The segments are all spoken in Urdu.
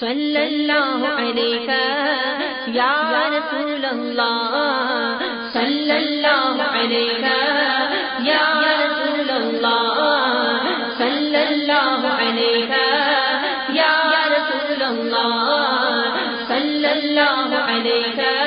صلی اللہ علیہ یا رسول اللہ صلی اللہ علیہ یا رسول اللہ صلی اللہ علیہ یا رسول اللہ صلی اللہ علیہ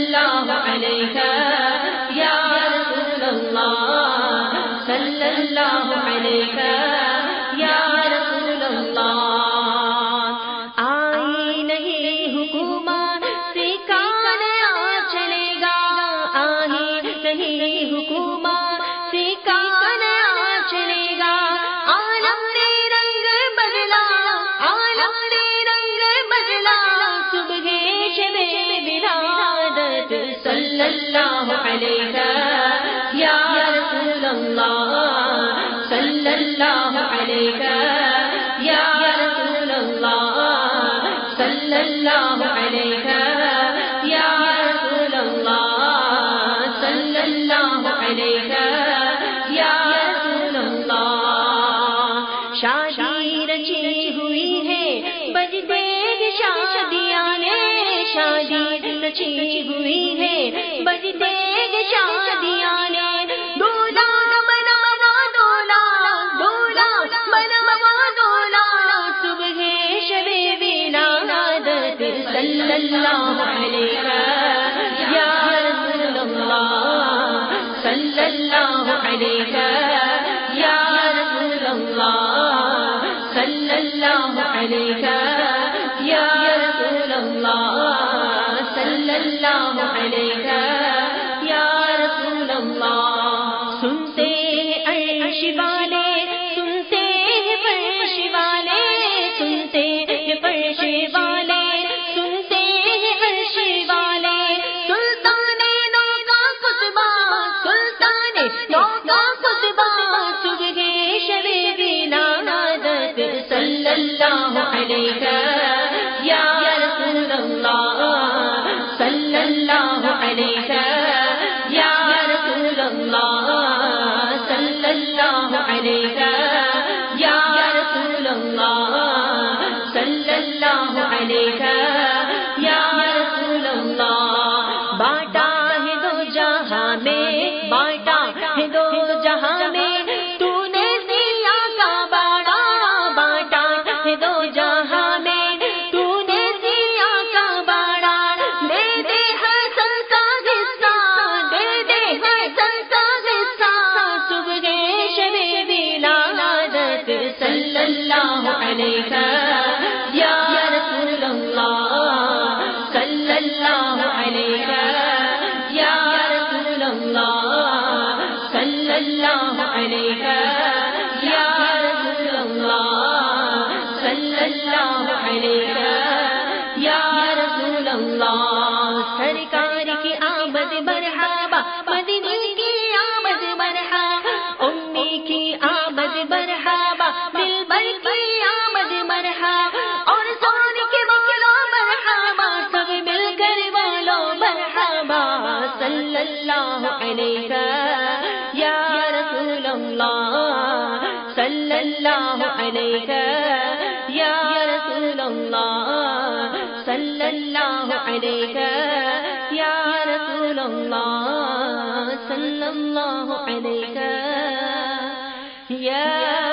اللہ علیہ یا رسول اللہ صلی اللہ علیہ یا رسول اللہ آئی نہیں حکومت سکھان چلے گا، آئی نہیں حکومت سکھان اللہ علیہ یا رسول اللہ صلی اللہ علیہ یا رسول اللہ صلی اللہ علیہ یا رسول اللہ صلی اللہ علیہ یا رسول اللہ شادی رچی ہوئی ہے بجتے گے شادیاں نے شادی رچی ہوئی ہے صلی اللہ علیہ یا رسول اللہ صلی اللہ علیہ یا رسول اللہ صلی اللہ علیہ یا رسول اللہ صلی اللہ علیہ علیہ یا رسول اللہ صلی اللہ علیہ یا رسول اللہ صلی اللہ علیہ یا رسول اللہ صلی اللہ علیہ یا رسول اللہ باٹا ہے دو جہاں میں باٹا ہے دو جہاں میں اللہ علیہ یا رسول اللہ صلی اللہ علیہ یا رسول اللہ صلی اللہ علیہ یا رسول اللہ صلی اللہ علیہ یا رسول اللہ، سرکار کی آمد مرحبا مدنی علیہ یا رسول اللہ صلی اللہ علیہ یا رسول اللہ صلی اللہ علیہ یا رسول اللہ صلی اللہ علیہ یا